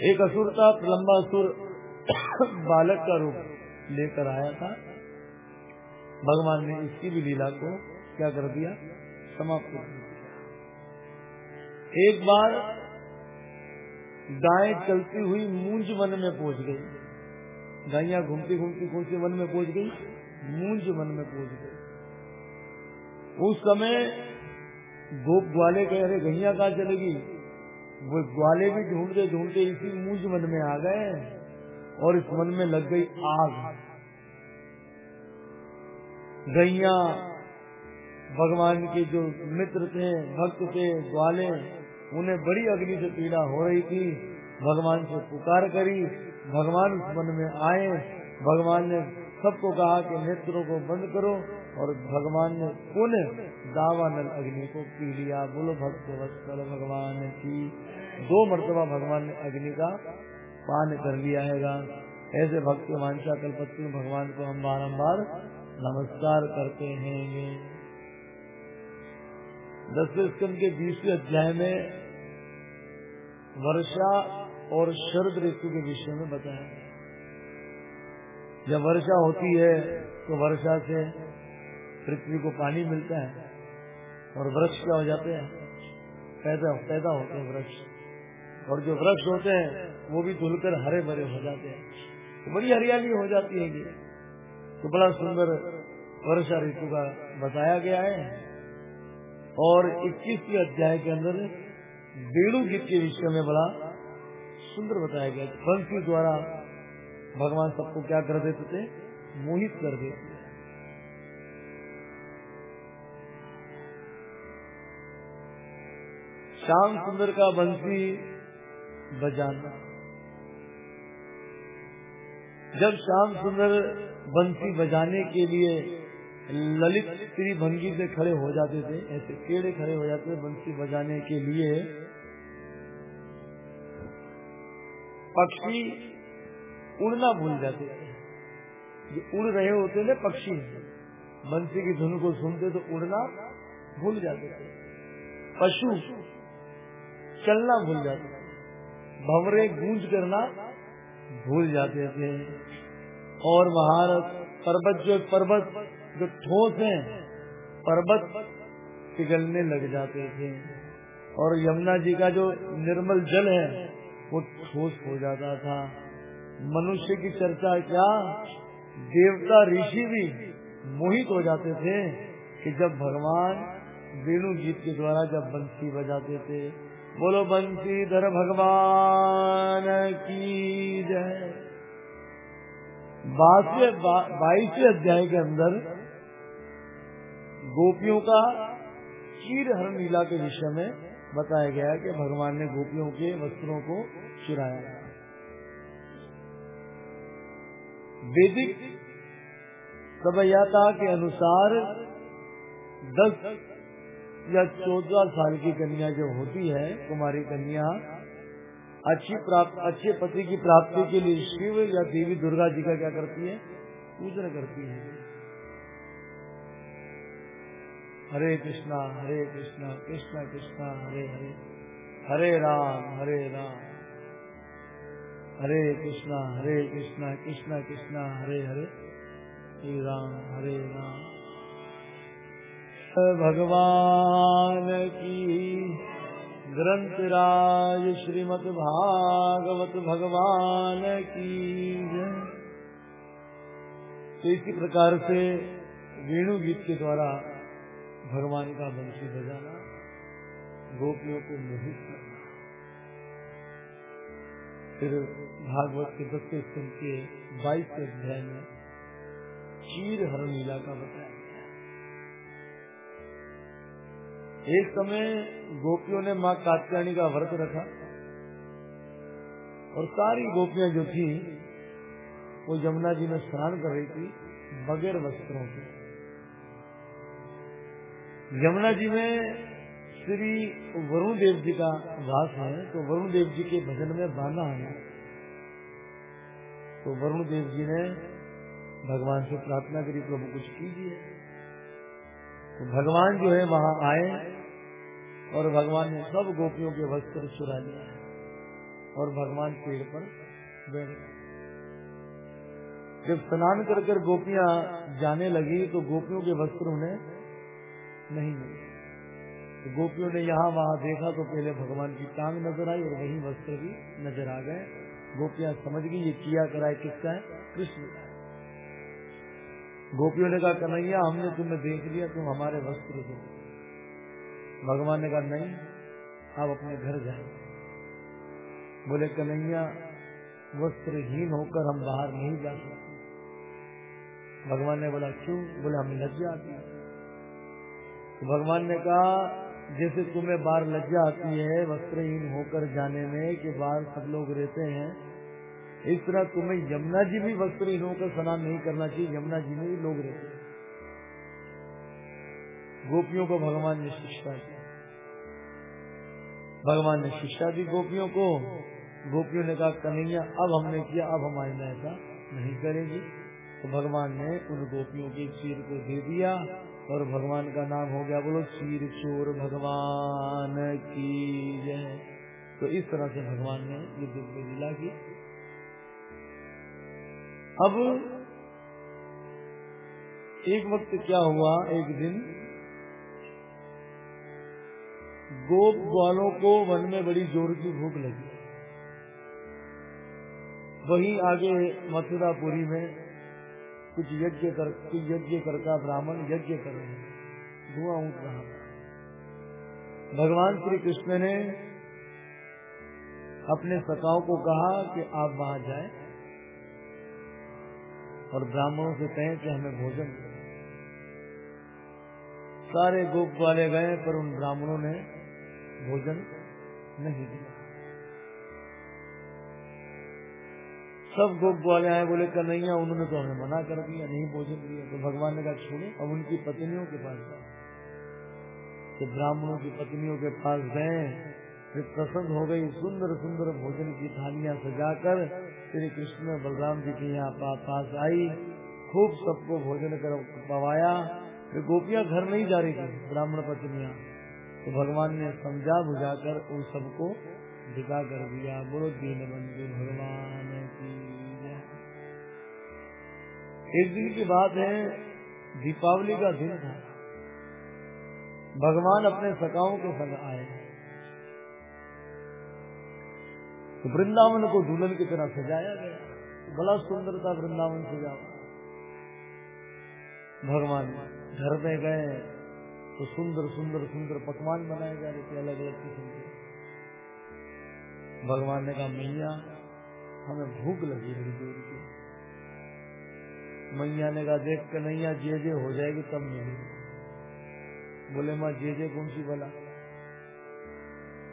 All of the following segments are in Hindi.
एक असुर था प्रलम्बा असुर, बालक का रूप लेकर आया था। भगवान ने इसकी भी लीला को क्या कर दिया? समाप्त कर दिया। एक बार गाय चलती हुई मूंज वन में पहुँच गई। गायियाँ घूमती घूमती से वन में पहुँच गई, मूंज वन में पहुँच गई। उस समय गोप ग्वाले कह रहे, गैया कहा चलेगी वो ग्वाले भी ढूंढते ढूंढते इसी मूंज मन में आ गए और इस मन में लग गई आग। गैया भगवान के जो मित्र थे, भक्त थे, ग्वाले, उन्हें बड़ी अग्नि से पीड़ा हो रही थी। भगवान से पुकार करी। भगवान उस मन में आए। भगवान ने सबको कहा कि नेत्रों को बंद करो और भगवान ने पुनः दावानल अग्नि को पी लिया, बोलो भक्त वत्सल भगवान की। दो मर्तबा भगवान ने अग्नि का पान कर लिया है ऐसे भक्त वांछा कलपति भगवान को हम बारम्बार नमस्कार करते हैं। दसवें स्कंद के बीसवें अध्याय में वर्षा और शरद ऋतु के विषय में बताया। जब वर्षा होती है तो वर्षा से पृथ्वी को पानी मिलता है। और वृक्ष क्या हो जाते हैं? पैदा पैदा होते हैं वृक्ष। और जो वृक्ष होते हैं, वो भी धुलकर हरे भरे हो जाते हैं। तो बड़ी हरियाली हो जाती है ये। तो बड़ा सुंदर वर्षा ऋतु का बताया गया है। और इक्कीसवीं अध्याय के अंदर वेणु गीत के विषय में बड़ा सुंदर बताया गया। बंसी द्वारा भगवान सबको क्या कर देते थे? मोहित कर देते श्याम सुंदर का बंसी बजाना। जब श्याम सुंदर बंसी बजाने के लिए ललित भंगी से खड़े हो जाते थे, ऐसे केड़े खड़े हो जाते थे बंसी बजाने के लिए, पक्षी उड़ना भूल जाते थे। जो उड़ रहे होते थे, पक्षी बंसी की धुन को सुनते तो उड़ना भूल जाते थे। पशु चलना भूल जाते भवरे गूंज करना भूल जाते थे। और महारत पर्वत जो पर्वत जो ठोस है, पर्वत पिघलने लग जाते थे। और यमुना जी का जो निर्मल जल है, वो ठोस हो जाता था। मनुष्य की चर्चा क्या? देवता ऋषि भी मोहित हो जाते थे कि जब भगवान वेणु गीत के द्वारा जब बंसी बजाते थे बोलो बंसी धर भगवान की जय। बाईसवें अध्याय के अंदर गोपियों का चीर हरण लीला के विषय में बताया गया कि भगवान ने गोपियों के वस्त्रों को चुराया। वैदिक सभ्यता के अनुसार दस या चौदह साल की कन्या जो होती है, कुमारी कन्या, अच्छी प्राप्त, अच्छे पति की प्राप्ति के लिए शिव या देवी दुर्गा जी का क्या करती है? पूजन करती है। हरे कृष्णा हरे कृष्णा कृष्णा कृष्णा, हरे हरे हरे राम हरे राम। हरे कृष्णा हरे कृष्णा कृष्णा कृष्णा, हरे हरे। श्री राम, हरे राम। भगवान की। ग्रंथ राज श्रीमद भागवत भगवान की। तो इसी प्रकार से वेणु गीत के द्वारा भगवान का वंशी बजाना, गोपियों को मोहित करना। फिर भागवत के दसवें स्कंद के बाईस अध्याय में चीर हरण लीला का बताया। एक समय गोपियों ने माँ कात्यायनी का व्रत रखा और सारी गोपियाँ जो थी, वो यमुना जी में स्नान कर रही थी, बगैर वस्त्रों के। यमुना जी में श्री वरुण देव जी का वास है तो वरुण देव जी के भजन में बाना है। तो वरुण देव जी ने भगवान से प्रार्थना करी, प्रभु, कुछ कीजिए। तो भगवान जो है, वहाँ आए। और भगवान ने सब गोपियों के वस्त्र चुरा लिया और भगवान पेड़ पर बैठ गए। जब स्नान कर कर गोपियाँ जाने लगी तो गोपियों के वस्त्र उन्हें नहीं मिले। तो गोपियों ने यहाँ वहाँ देखा तो पहले भगवान की टांग नज़र आई और वही वस्त्र भी नज़र आ गए। गोपियाँ समझ गई, ये किया कराए किसका है? कृष्ण गोपियों ने कहा, कन्हैया, हमने तुम्हें देख लिया, तुम हमारे वस्त्र दो भगवान ने कहा, नहीं, आप अपने घर जाए बोले, कन्हैया, वस्त्रहीन होकर हम बाहर नहीं जा सकते। भगवान ने बोला, क्यों? बोले, हमें लज्जा आती है। तो भगवान ने कहा, जैसे तुम्हें बाहर लज्जा आती है, वस्त्रहीन होकर जाने में कि बाहर सब लोग रहते हैं, इस तरह तुम्हें यमुना जी भी वस्त्रहीनों का स्नान नहीं करना चाहिए, यमुना जी में भी लोग रहते गोपियों को भगवान ने शिक्षा दी। भगवान ने शिक्षा दी गोपियों को। गोपियों ने कहा, कन्हैया, अब हमने किया, अब हमारे ऐसा नहीं करेगी। तो भगवान ने उन गोपियों के चीर को दे दिया और भगवान का नाम हो गया, बोलो, चीर चोर भगवान की जय। तो इस तरह से भगवान ने ये दिव्य लीला की। अब एक वक्त क्या हुआ? एक दिन गोप ग्वालों को वन में बड़ी ज़ोर की भूख लगी। वही आगे मथुरापुरी में कुछ यज्ञ कर, कुछ यज्ञ करता ब्राह्मण यज्ञ कर रहे हैं। धुआँ उठ रहा भगवान श्री कृष्ण ने अपने सखाओं को कहा कि आप वहाँ जाए और ब्राह्मणों से कहें कि हमें भोजन सारे गोप वाले गए, पर उन ब्राह्मणों ने भोजन नहीं दिया। सब गोप वाले आए बोले, कन्हैया, उन्होंने तो हमें मना कर दिया, नहीं भोजन दिया। तो भगवान ने कहा, छोड़ो, अब उनकी पत्नियों के पास जाए तो ब्राह्मणों की पत्नियों के पास गए, फिर प्रसन्न हो गई सुंदर सुंदर भोजन की थालियाँ सजाकर श्री कृष्ण बलराम जी के यहाँ पास आई। खूब सबको भोजन कर, पवाया। फिर गोपियाँ घर नहीं जा रही थी, ब्राह्मण पत्नियाँ। तो भगवान ने समझा बुझाकर उन सबको दिखा कर दिया। बोलो, दीन बंधु भगवान एक दिन की बात है, दीपावली का दिन था। भगवान अपने सकाओं के संग आए। तो वृंदावन को दुल्हन की तरह सजाया गया। बड़ा सुंदर था वृंदावन सजा भगवान घर में गए तो सुंदर सुंदर सुंदर पकवान बनाए जा रहे थे अलग अलग किस्म के। भगवान ने कहा, मैया, हमें भूख लगी बड़ी ज़ोर की। मैया ने कहा, देख कर नैया जे जे हो जाएगी, तब मिलेगी बोले, माँ जे जे कौन सी बला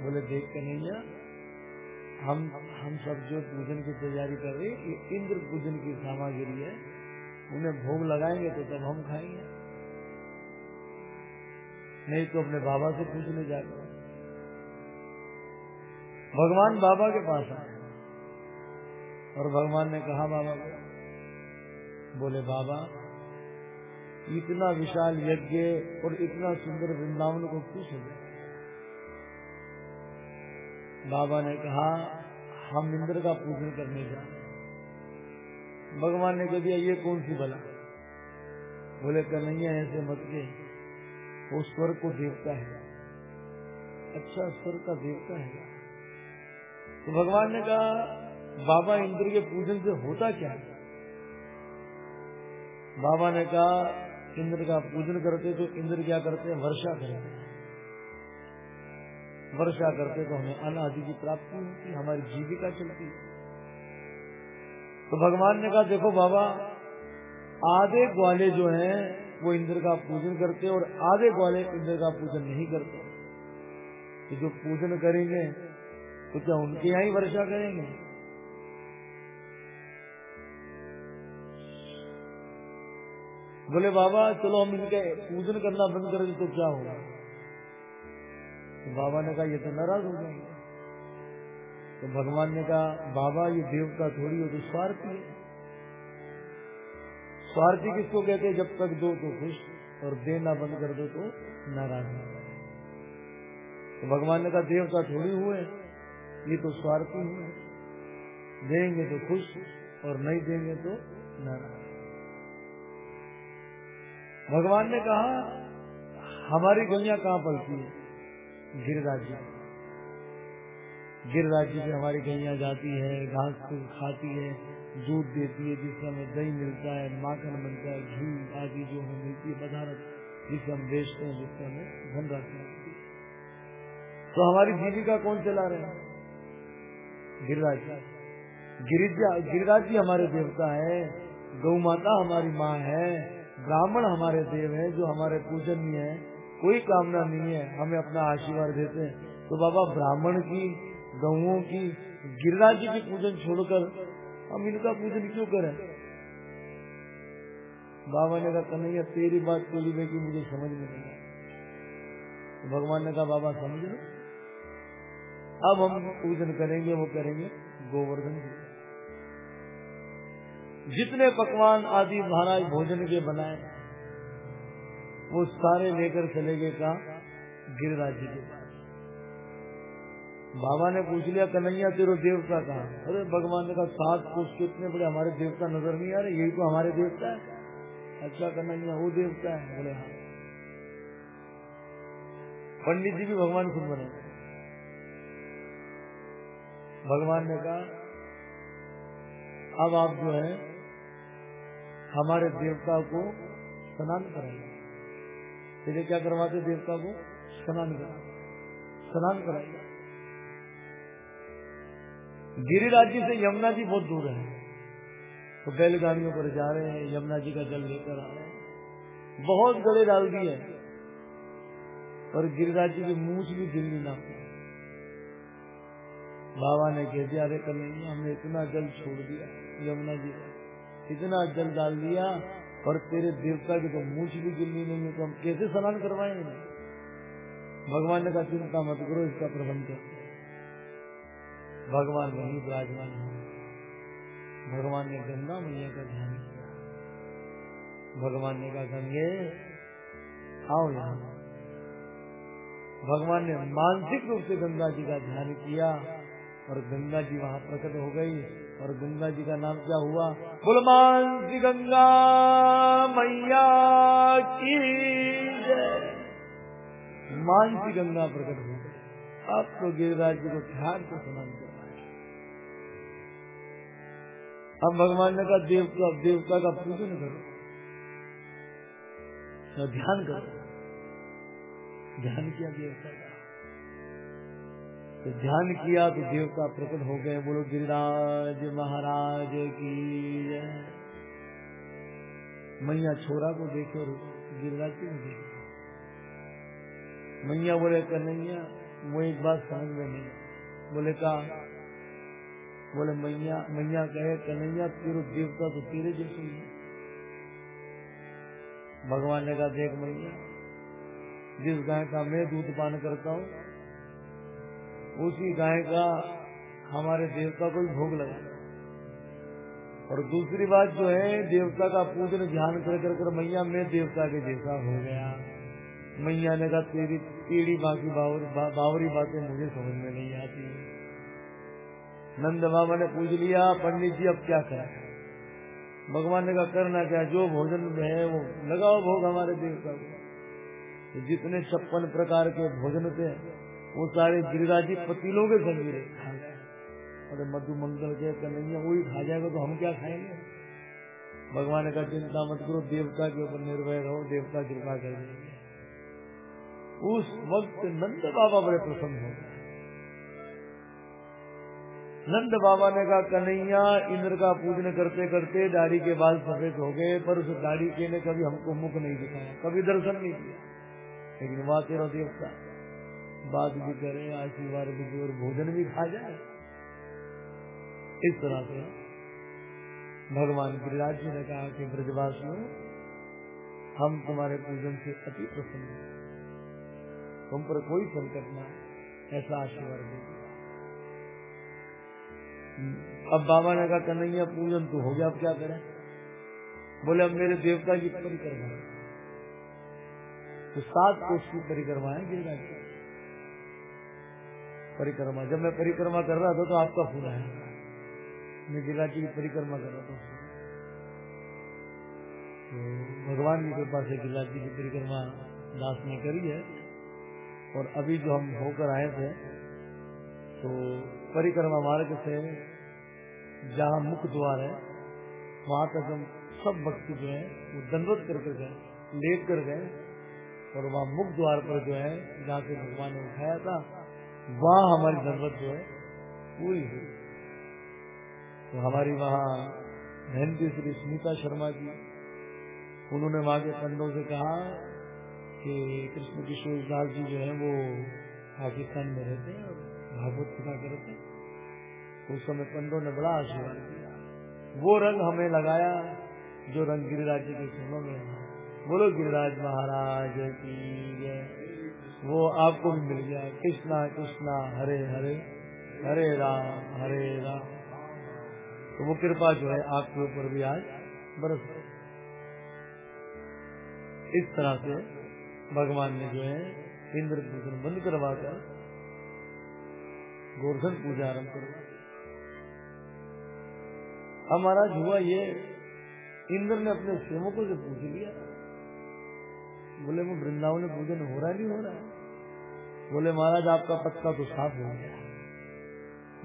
बोले, देख कर नैया, हम हम सब जो पूजन की तैयारी कर रहे ये इंद्र पूजन की सामग्री है, उन्हें भोग लगाएँगे तो तब हम खाएँगे। नहीं तो अपने बाबा से पूछने जाकर भगवान बाबा के पास आए। और भगवान ने कहा, बाबा को, बोले, बाबा, इतना विशाल यज्ञ और इतना सुंदर वृंदावन को क्यों सजा बाबा ने कहा, हम इंद्र का पूजन करने जा रहे भगवान ने कह दिया, ये कौन सी बला? बोले, कन्हैया, ऐसे मत के वो स्वर को देवता है। अच्छा स्वर का देवता है। तो भगवान ने कहा, बाबा इंद्र के पूजन से होता क्या है? बाबा ने कहा, इंद्र का पूजन करते तो इंद्र क्या करते? हैं वर्षा करते। हैं वर्षा करते तो हमें अन्न आदि की प्राप्ति होती, हमारी जीविका चलती। तो भगवान ने कहा, देखो बाबा, आधे ग्वाले जो हैं वो इंद्र का पूजन करते और आधे ग्वाले इंद्र का पूजन नहीं करते। तो जो पूजन करेंगे तो क्या उनके यहाँ ही वर्षा करेंगे? बोले, बाबा, चलो हम इनके पूजन करना बंद करेंगे तो क्या होगा? तो बाबा ने कहा, ये तो नाराज़ हो जाएँगे। तो भगवान ने कहा, बाबा, ये देवता थोड़ी हो तो स्वार्थी है। स्वार्थी किसको कहते हैं? जब तक दो तो खुश और देना बंद कर दो तो नाराज़ तो भगवान ने कहा, देवता थोड़ी हुए ये तो स्वार्थी हुए देंगे तो खुश और नहीं देंगे तो नाराज़। भगवान ने कहा, हमारी गलियाँ कहाँ पलती है? गिरिराज जी। गिरिराज जी पे हमारी गैया जाती है, घास खाती है। दूध देती है, जिससे हमें दही मिलता है, माखन मिलता है, घी आदि जो हमें मिलती है, पदार्थ जिसे हम बेचते हैं, जिससे हमें धनराशि मिलती है। तो हमारी जीविका कौन चला रहे हैं? गिरिराज। गिरिजा गिरिराज जी हमारे देवता है गौ माता हमारी माँ है, ब्राह्मण हमारे देव है, जो हमारे पूजनीय है, कोई कामना नहीं है, हमें अपना आशीर्वाद देते हैं। तो बाबा ब्राह्मण की गऊ की, गिरिराज जी की पूजन छोड़कर हम इनका पूजन क्यों करें? बाबा ने कहा, कन्हैया, तेरी बात बोली में की मुझे समझ में नहीं तो भगवान ने कहा, बाबा, समझ लो। अब हम पूजन करेंगे, वो करेंगे गोवर्धन जी जितने पकवान आदि महाराज भोजन के बनाए, वो सारे लेकर चले गए कहा? गिरिराज जी के बाबा ने पूछ लिया, कन्हैया, तेरो देवता कहा अरे, भगवान ने कहा, सात कोष के इतने बड़े हमारे देवता नज़र नहीं आ रहे, यही तो हमारे देवता है। अच्छा कन्हैया, वो देवता है? बोले हाँ। पंडित जी भी भगवान खुद बने। भगवान ने कहा, अब आप जो है, हमारे देवता को स्नान कराइए। इसलिए क्या करवाते देवता को? स्नान करा स्नान कराइए। गिरिराज जी से यमुना जी बहुत दूर है। तो बैलगाड़ियों पर जा रहे हैं, यमुना जी का जल लेकर आ रहे हैं। बहुत गले डाल दिए। और गिरिराज जी की मूछ भी दिल्ली ना बाबा ने कह दिया, अरे कल हमने इतना जल छोड़ दिया, यमुना जी इतना जल डाल दिया और तेरे देवता की तो मूछ भी गिरनी नहीं है तो हम कैसे स्नान करवाएँगे? भगवान ने कहा, चिंता मत करो, इसका प्रबंध कर भगवान वही विराजमान है। भगवान ने गंगा मैया का ध्यान किया। भगवान ने कहा, गंगे, आओ यहाँ। भगवान ने मानसिक रूप से गंगा जी का ध्यान किया और गंगा जी वहाँ प्रकट हो गई और गंगा जी का नाम क्या हुआ? बुलमान जी गंगा मैया की मानसी गंगा प्रकट हो गई। अब तो गिरिराज जी को ध्यान से स्नान। करवाए अब भगवान ने कहा देवता देवता का पूजन करो। तो ध्यान करो। ध्यान किया देवता का तो ध्यान किया तो देवता प्रकट हो गए। बोलो, गिरिराज महाराज की मैया छोरा को देखो, गिरिराज को देखे। मैया बोले, कन्हैया, वो एक बात समझ में नहीं बोले, कहा? बोले मैया मैया कहे कन्हैया तेरे देवता तो तेरे जैसे ही भगवान ने कहा देख मैया जिस गाय का मैं दूध पान करता हूँ उसी गाय का हमारे देवता को भोग लगा और दूसरी बात जो है देवता का पूजन ध्यान कर कर कर मैया मैं देवता के जैसा हो गया। मैया ने कहा तेरी टेढ़ी बाकी बावर, बावरी बातें मुझे समझ में नहीं आती नंद बाबा ने पूछ लिया, पंडित जी, अब क्या करें? भगवान ने कहा, करना क्या? जो भोजन है वो लगाओ भोग हमारे देवता को। जितने छप्पन प्रकार के भोजन थे वो सारे गिरिराजी पतीलों के संग अरे मधु मंगल के, कन्हैया वही खा जाएगा तो हम क्या खाएँगे? भगवान का चिंता मत करो, देवता के ऊपर निर्भय रहो, देवता कृपा कर देंगे उस वक्त नंद बाबा बड़े प्रसन्न हो गए। नंद बाबा ने कहा, कन्हैया, इंद्र का पूजन करते करते दाढ़ी के बाल सफ़ेद हो गए, पर उस दाढ़ी के ने कभी हमको मुख नहीं दिखाया, कभी दर्शन नहीं किया। लेकिन वहाँ, तेरा देवता बात भी करे, आशीर्वाद भी दे और भोजन भी खा जाए। इस तरह से भगवान गिरिराज जी ने कहा कि, ब्रजवासियों, हम तुम्हारे पूजन से अति प्रसन्न हैं। तुम पर कोई संकट ना, ऐसा आशीर्वाद दे अब बाबा ने कहा, कन्हैया, पूजन तो हो गया, अब क्या करें? बोले, अब मेरे देवता की परिक्रमा तो सात कोष की परिक्रमा है गिरिराज परिक्रमा, जब मैं परिक्रमा कर रहा था तो आपका फ़ोन आया मैं गिरिराज की परिक्रमा कर रहा था। तो भगवान की कृपा से गिरिराज जी की परिक्रमा दास ने करी है। और अभी जो हम होकर आए थे तो परिक्रमा मार्ग से जहाँ मुख्य द्वार है, वहाँ तक हम सब भक्ति जो है, वो दंडवत करके गए लेट कर गए, और वहाँ मुख द्वार पर जो है, जहाँ से भगवान ने उठाया था, वहाँ हमारी दंडवत जो है, पूरी हुई। तो हमारी वहाँ बहन की श्री स्मिता शर्मा जी, उन्होंने वहाँ के पंडों से कहा कि कृष्ण किशोर दास जी जो है, वो पाकिस्तान में रहते हैं और भागवत कथा करते हैं। उस समय पंडों ने बड़ा आशीर्वाद दिया। वो रंग हमें लगाया, जो रंग गिरिराज जी के चरणों में बोलो, गिरिराज महाराज की वो आपको भी मिल गया। कृष्णा कृष्णा, हरे हरे हरे राम हरे राम। तो वो कृपा जो है आपके ऊपर भी आज बरस इस तरह से भगवान ने जो है इंद्र पूजन बंद करवा कर गोवर्धन पूजा आरंभ करवा हमारा हुआ ये, इंद्र ने अपने सेवकों से पूछ लिया। बोले, वो वृंदावन में पूजन हो रहा नहीं हो रहा है? बोले, महाराज, आपका पत्ता तो साफ़ हो गया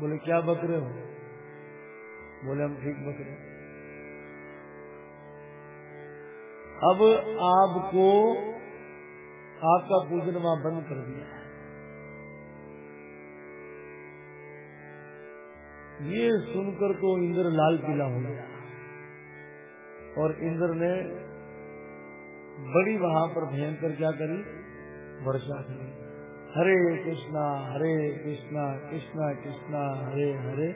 बोले, क्या बकरे हो? बोले, हम ठीक बकरे अब आपको, आपका पूजन वहाँ बंद कर दिया है। ये सुनकर तो इंद्र लाल पीला हो गया। और इंद्र ने बड़ी वहाँ पर भयंकर क्या करी? वर्षा करी हरे कृष्णा हरे कृष्णा कृष्णा कृष्णा, हरे हरे।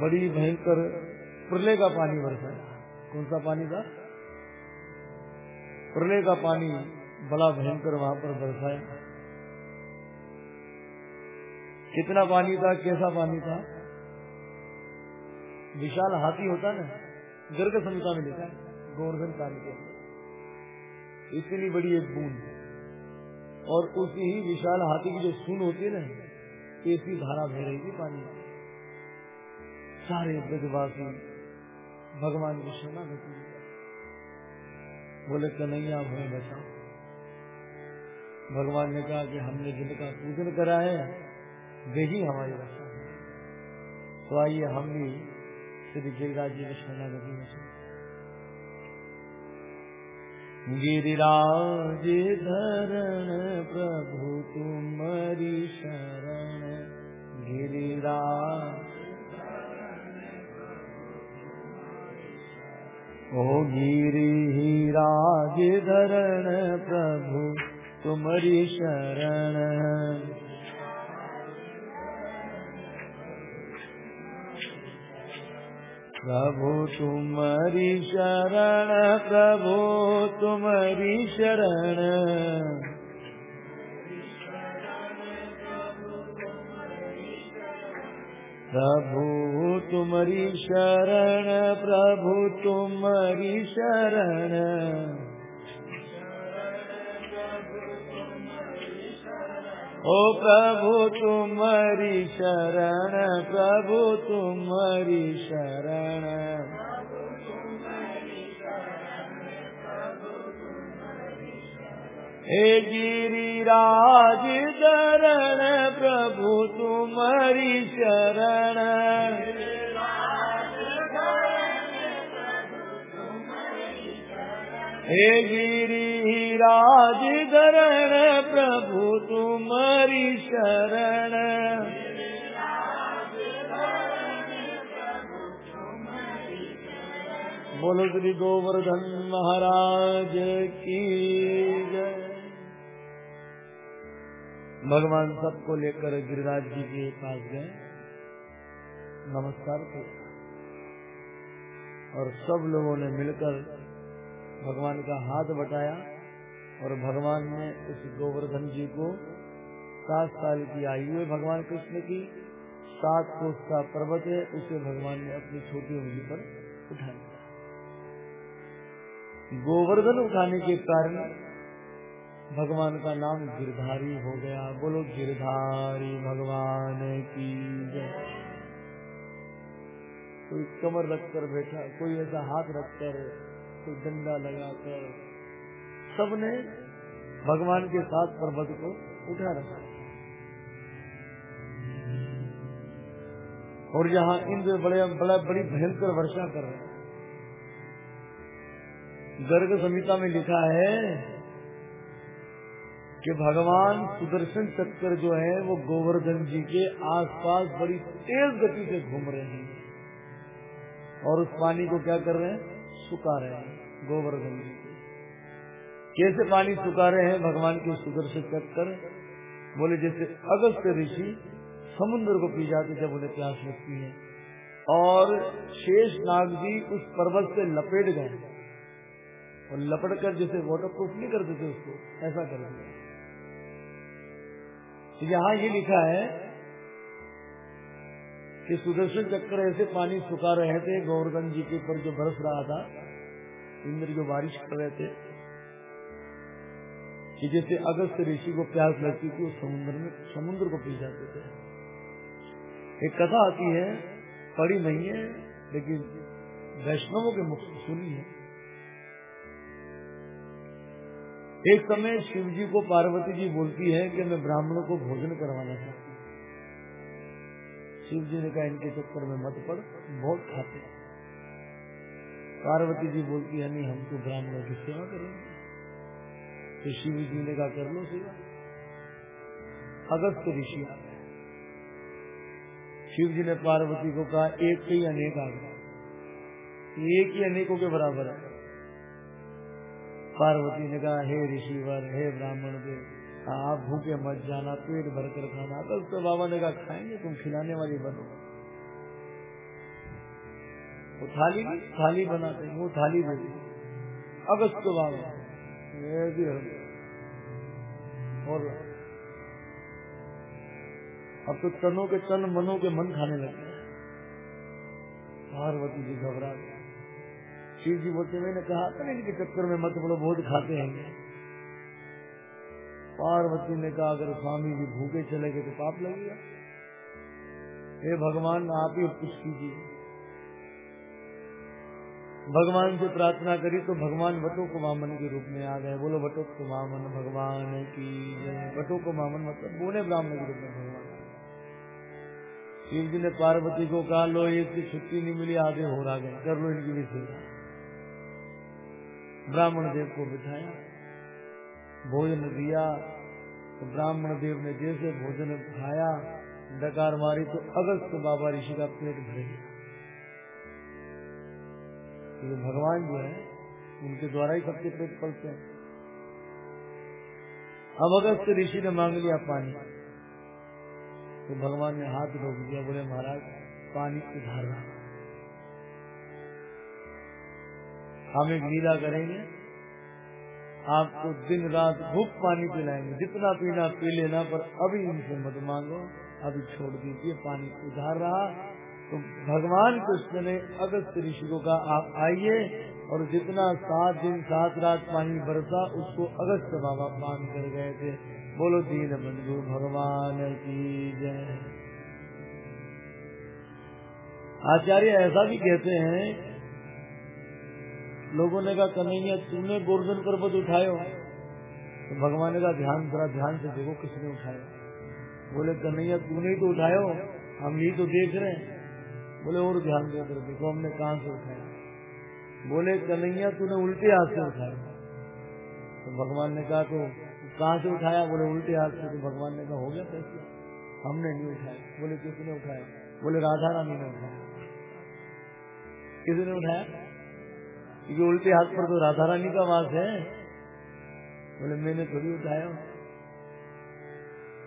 बड़ी भयंकर प्रलय का पानी बरसाया कौन सा पानी था? प्रलय का पानी बड़ा भयंकर वहाँ पर बरसाया कितना पानी था, कैसा पानी था? विशाल हाथी होता ना, गर्ग संहिता में लिखा है, गोवर्धन पानी के इतनी बड़ी एक बूंद। और उसी ही विशाल हाथी की जो सुन होती है ना, ऐसी धारा बह रही थी पानी सारे ब्रजवासी भगवान की शरणागति बोले, कन्हैया हमें बचाओ। भगवान ने कहा कि हमने जिनका पूजन करा है वे ही हमारी रक्षा है। तो आइए हम भी श्री गिरिराज जी की शरणागति में से गिरिराज धरण प्रभु तुम्हारी शरण। गिरिराज ओ गिरी राज धरण प्रभु तुम्हारी शरण। प्रभु तुम्हारी शरण प्रभु तुम्हारी शरण। प्रभु तुम्हारी शरण प्रभु तुम्हारी शरण। ओ प्रभु तुम्हारी शरण प्रभु तुम्हारी शरण। हे गिरिराज धरण प्रभु तुम्हारी शरण। हे गिरिराज धरण प्रभु तुम्हारी शरण। बोलो श्री गोवर्धन महाराज की भगवान सबको लेकर गिरिराज जी के पास गए। नमस्कार किया। और सब लोगों ने मिलकर भगवान का हाथ बटाया। और भगवान ने उस गोवर्धन जी को सात साल की आयु है भगवान कृष्ण की। सात कोष का पर्वत है, उसे भगवान ने अपनी छोटी उंगली पर उठा लिया। गोवर्धन उठाने के कारण भगवान का नाम गिरधारी हो गया। बोलो, गिरधारी भगवान की कोई कमर रखकर बैठा, कोई ऐसा हाथ रखकर, कोई डंडा लगाकर सबने भगवान के साथ पर्वत को उठा रखा और यहाँ इंद्र बड़े, बड़ा, बड़ी भयंकर वर्षा कर रहे हैं। गर्ग संहिता में लिखा है कि भगवान सुदर्शन चक्कर जो है, वो गोवर्धन जी के आसपास बड़ी तेज गति से घूम रहे हैं। और उस पानी को क्या कर रहे हैं? सुखा रहे हैं, गोवर्धन जी कैसे पानी सुखा रहे हैं, भगवान के सुदर्शन चक्कर बोले, जैसे अगस्त ऋषि समुद्र को पी जाते जब उन्हें प्यास लगती है। और शेष नाग जी उस पर्वत से लपेट गए और लपट कर जैसे वाटर प्रूफ नहीं करते थे उसको, ऐसा कर दिया। तो यहाँ ये लिखा है कि सुदर्शन चक्कर ऐसे पानी सुखा रहे थे गोवर्धन जी के ऊपर जो बरस रहा था, इंद्र जो बारिश कर रहे थे। कि जैसे अगस्त ऋषि को प्यास लगती थी उस समुद्र में, समुद्र को पी जाते थे। एक कथा आती है, पढ़ी नहीं है, लेकिन वैष्णवों के मुख सुनी है। एक समय शिव जी को पार्वती जी बोलती है कि मैं ब्राह्मणों को भोजन करवाना चाहती शिव जी ने कहा, इनके चक्कर में मत पड़, बहुत खाते पार्वती जी बोलती है, नहीं, हम तो ब्राह्मणों की सेवा करेंगे। तो शिव जी ने कहा कर लो सेवा अगस्त ऋषि आ गए। शिव जी ने पार्वती को कहा एक ही अनेक आ गए। एक ही अनेकों के बराबर है पार्वती ने कहा हे ऋषिवर हे ब्राह्मण देव आप भूखे मत जाना पेट भर कर खाना तो, बाबा ने कहा खाएँगे तुम खिलाने वाली बनो। वो थाली थाली बनाते वो थाली दे दी। अगस्त बाबा। और अब तो तनों के तन मनों के मन खाने लगे पार्वती जी घबरा गए। शिव जी बोलते, मैंने कहा था इनके चक्कर में मत बोलो बहुत खाते हैं। पार्वती ने कहा, अगर स्वामी जी भूखे चले गए तो पाप लगेगा। हे भगवान, आप ही कुछ कीजिए भगवान से प्रार्थना करी तो भगवान बटो को मामन के रूप में आ गए। बोलो बटो को मामन भगवान की बटो को मामन मतलब बोने ब्राह्मण के रूप में भगवान। शिव जी ने पार्वती को कहा, लो, इसकी छुट्टी नहीं मिली आगे हो रहा गए। कर लो इनकी सेवा। ब्राह्मण देव को बिठाया, भोजन दिया। तो ब्राह्मण देव ने जैसे भोजन खाया, डकार मारी तो अगस्त बाबा ऋषि का पेट भर गया। तो भगवान जो है, उनके द्वारा ही सबके पेट पलते हैं। अब अगस्त ऋषि ने मांग लिया पानी तो भगवान ने हाथ रोक दिया, बोले, महाराज, पानी उधार रहा हम एक लीला करेंगे, आपको दिन रात भूख पानी पिलाएँगे। जितना पीना, पी लेना, पर अभी इनसे मत मांगो, अभी छोड़ दीजिए पानी उधार रहा तो भगवान कृष्ण ने अगस्त ऋषि को कहा, आप आइए और जितना सात दिन, सात रात पानी बरसा, उसको अगस्त बाबा पान कर गए थे। बोलो, दीन बंधु, भगवान की जय। आचार्य ऐसा भी कहते हैं, लोगों ने कहा, कन्हैया, तुमने गोर्धन पर्वत उठायो तो भगवान ने कहा, ध्यान, जरा ध्यान से देखो किसने उठाया। बोले, कन्हैया, तूने ही तो उठायो हम ही तो देख रहे हैं। बोले, और ध्यान दे देखो हमने कहा से उठाया? बोले, कन्हैया, तूने उल्टे हाथ से उठाया। तो भगवान ने कहा तो कहाँ से उठाया? बोले, उल्टे हाथ से। तो भगवान ने कहा, हो गया कैसे हमने नहीं उठाया। बोले किसने उठाया? बोले, राधा रानी ने उठाया। किसने उठाया? क्योंकि उल्टे हाथ पर तो राधा रानी का वास है। बोले, मैंने थोड़ी उठाया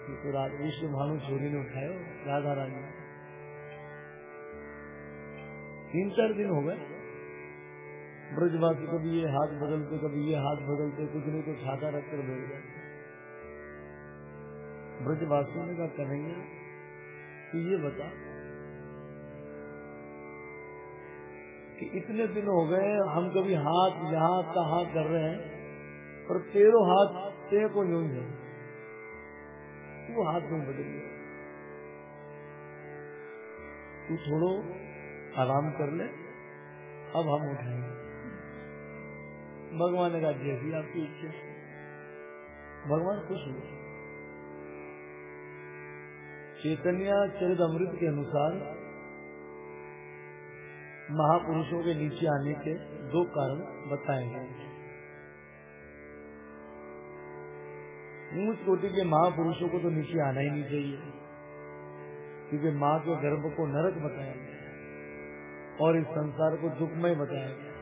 तो विश्व भानु छोरी ने उठाया राधा रानी। तीन चार दिन हो गए। ब्रजवासी कभी ये हाथ बदलते, कभी ये हाथ बदलते, कुछ नहीं तो छाता रखकर बैठ गए। ब्रजवासियों ने कहा, कन्हैया कि ये बता कि इतने दिन हो गए, हम कभी हाथ यहाँ कहा कर रहे हैं और तेरह हाथ ते को यूँ है वो हाथ में बदल गया? तू थोड़ो आराम कर ले, अब हम उठाएँगे भगवान ने कहा, जैसी आपकी इच्छा भगवान खुश हुए चैतन्य चरित अमृत के अनुसार महापुरुषों के नीचे आने के दो कारण बताए गए ऊंच कोटि के महापुरुषों को तो नीचे आना ही नहीं चाहिए, क्योंकि माँ के गर्भ को नरक बताया गया। और इस संसार को दुखमय बताया गया।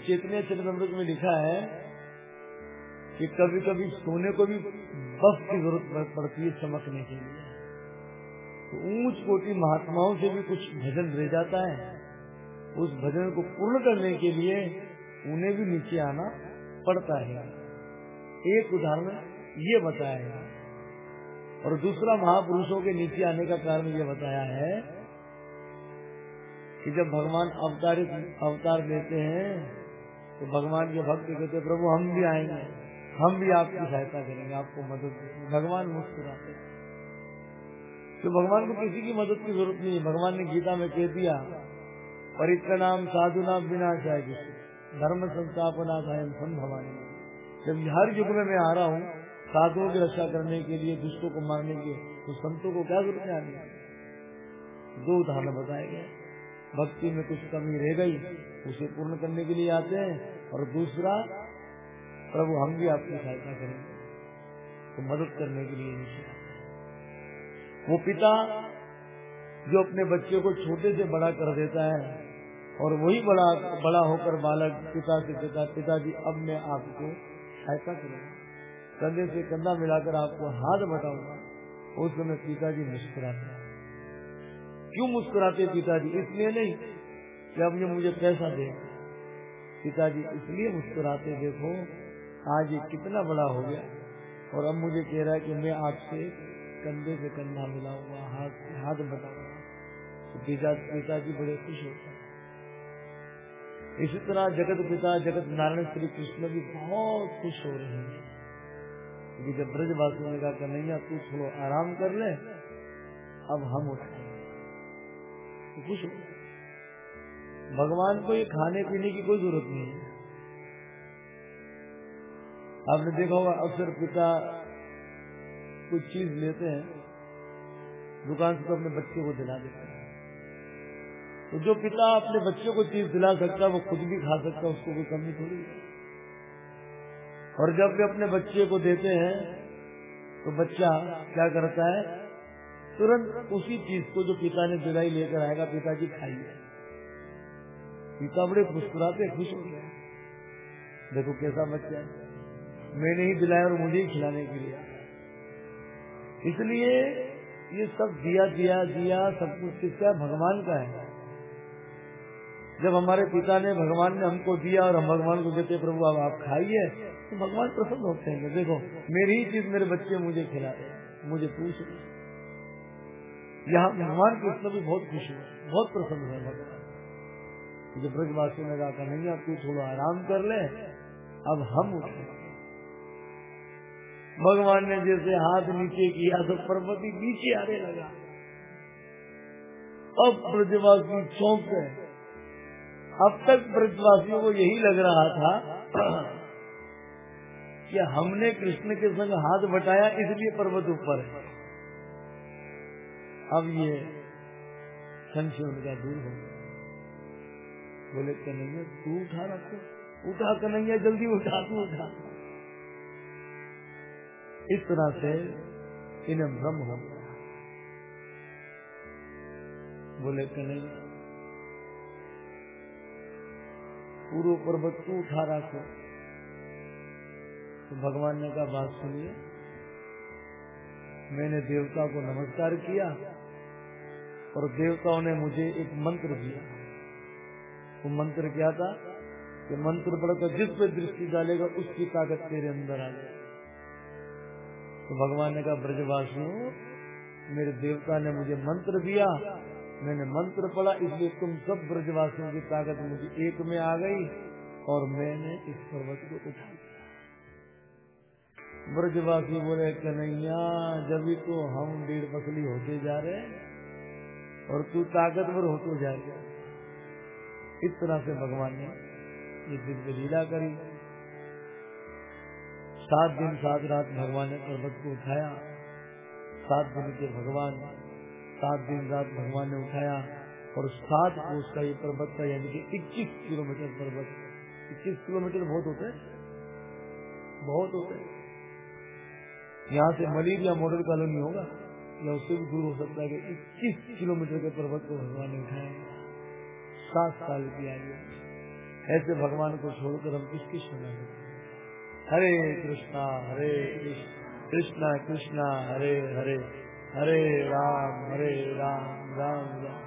चैतन्य में लिखा है कि कभी कभी सोने को भी बफ की ज़रूरत पड़ती है चमकने के लिए। तो ऊंच कोटि महात्माओं से भी कुछ भजन रह जाता है। उस भजन को पूर्ण करने के लिए उन्हें भी नीचे आना पड़ता है। एक उदाहरण ये बताया है और दूसरा महापुरुषों के नीचे आने का कारण ये बताया है कि जब भगवान अवतारित अवतार देते हैं तो भगवान के भक्त कहते प्रभु, हम भी आएँगे, हम भी आपकी सहायता करेंगे, आपको मदद भगवान मुस्कुराते तो भगवान को किसी की मदद की ज़रूरत नहीं है। भगवान ने गीता में कह दिया परिक्रणाम साधु नाम बिना चाहे धर्म संस्थापना था भवानी। जब हर युग में मैं आ रहा हूँ, साधुओं की रक्षा करने के लिए, दुष्टों को मारने के तो संतों को क्या ज़रूरत आने दो उदाहरण बताए गए। भक्ति में कुछ कमी रह गई, उसे पूर्ण करने के लिए आते हैं। और दूसरा, प्रभु हम भी आपकी सहायता करेंगे तो मदद करने के लिए नीचे वो पिता जो अपने बच्चे को छोटे से बड़ा कर देता है, और वही बड़ा बड़ा होकर बालक पिता से पिता, पिताजी, अब मैं आपको सहायता करूँगा। कंधे से कंधा मिलाकर आपको हाथ बताऊँगा उस समय पिताजी मुस्कुराते क्यों मुस्कुराते पिताजी? इसलिए नहीं। कि अब ये मुझे पैसा दे। पिताजी, इसलिए मुस्कुराते, देखो, आज ये कितना बड़ा हो गया। और अब मुझे कह रहा है कि मैं आपसे कंधे से कंधा मिलाऊँगा, हाथ से हाथ बताऊँगा तो पिताजी बड़े खुश होते हैं। इसी तरह जगत पिता, जगत नारायण श्री कृष्ण भी बहुत खुश हो रहे हैं। जब ब्रजवासियों ने कहा कन्हैया तू थोड़ा आराम कर ले, अब हम उठाएँगे तो कुछ भगवान को ये खाने पीने की कोई ज़रूरत नहीं है। आपने देखा होगा, अक्सर पिता कुछ चीज़ लेते हैं, दुकान से तो अपने बच्चे को दिला देते हैं। तो जो पिता अपने बच्चे को चीज़ दिला सकता है, वो खुद भी खा सकता है, उसको कोई कमी थोड़ी है। और जब वे अपने बच्चे को देते हैं तो बच्चा क्या करता है तुरंत उसी चीज़ को जो पिता ने दिलाई लेकर आएगा, पिताजी खाइए पिता बड़े मुस्कुराते खुश हो गया देखो कैसा बच्चा है। मैंने ही दिलाया और मुझे ही खिलाने के लिए इसलिए ये सब दिया दिया दिया, सब कुछ किसका भगवान का है। जब हमारे पिता ने भगवान ने हमको दिया और हम भगवान को कहते प्रभु, अब आप खाइए तो भगवान प्रसन्न होते हैं। देखो, मेरी ही चीज़ मेरे बच्चे मुझे खिला रहे मुझे पूछ रहे यहाँ भगवान कृष्ण भी बहुत खुश हुए बहुत प्रसन्न है भगवान। जब ब्रजवासी ने कहा, नहीं आप थोड़ा आराम कर ले, अब हम उठे भगवान ने जैसे हाथ नीचे किया तो पर्वती नीचे आने लगा। अब ब्रजवासी चौंक गए। अब तक ब्रजवासियों को यही लग रहा था कि हमने कृष्ण के संग हाथ बटाया, इसलिए पर्वत ऊपर है। अब ये संशय उनका दूर हो बोले, कन्हैया, तू उठा रखो। उठा, कन्हैया, जल्दी उठा, तू उठा। इस तरह से इन्हें भ्रम हो गया। बोले, कन्हैया, पूर्व पर्वत तू उठा रखो। तो भगवान ने कहा, बात सुनिए। मैंने देवता को नमस्कार किया और देवताओं ने मुझे एक मंत्र दिया। वो मंत्र क्या था? कि मंत्र पढ़कर जिस पे दृष्टि डालेगा, उसकी ताकत तेरे अंदर आ जाए तो भगवान ने कहा, ब्रजवासियों, मेरे देवता ने मुझे मंत्र दिया। मैंने मंत्र पढ़ा, इसलिए तुम सब ब्रजवासियों की ताकत मुझे एक में आ गई और मैंने इस पर्वत को उठा ब्रजवासी बोले, कन्हैया, जब भी तो हम डेढ़ पसली होते जा रहे हैं और तू ताकतवर होते जाएगा इस तरह से भगवान ने ये दिव्य लीला करी। सात दिन, सात रात भगवान ने पर्वत को उठाया। सात दिन के भगवान, सात दिन रात भगवान ने उठाया और सात कोष का ये पर्वत था, यानी कि इक्कीस किलोमीटर पर्वत। इक्कीस किलोमीटर बहुत होते हैं। बहुत होते हैं। यहाँ से मलेरिया मॉडल कॉलोनी होगा। या उससे भी दूर हो सकता है कि इक्कीस किलोमीटर के पर्वत को भगवान ने उठाया। सात साल की आयु ऐसे भगवान को छोड़कर हम किसकी सुना हरे कृष्णा हरे कृष्णा कृष्णा, हरे हरे हरे राम हरे राम राम राम।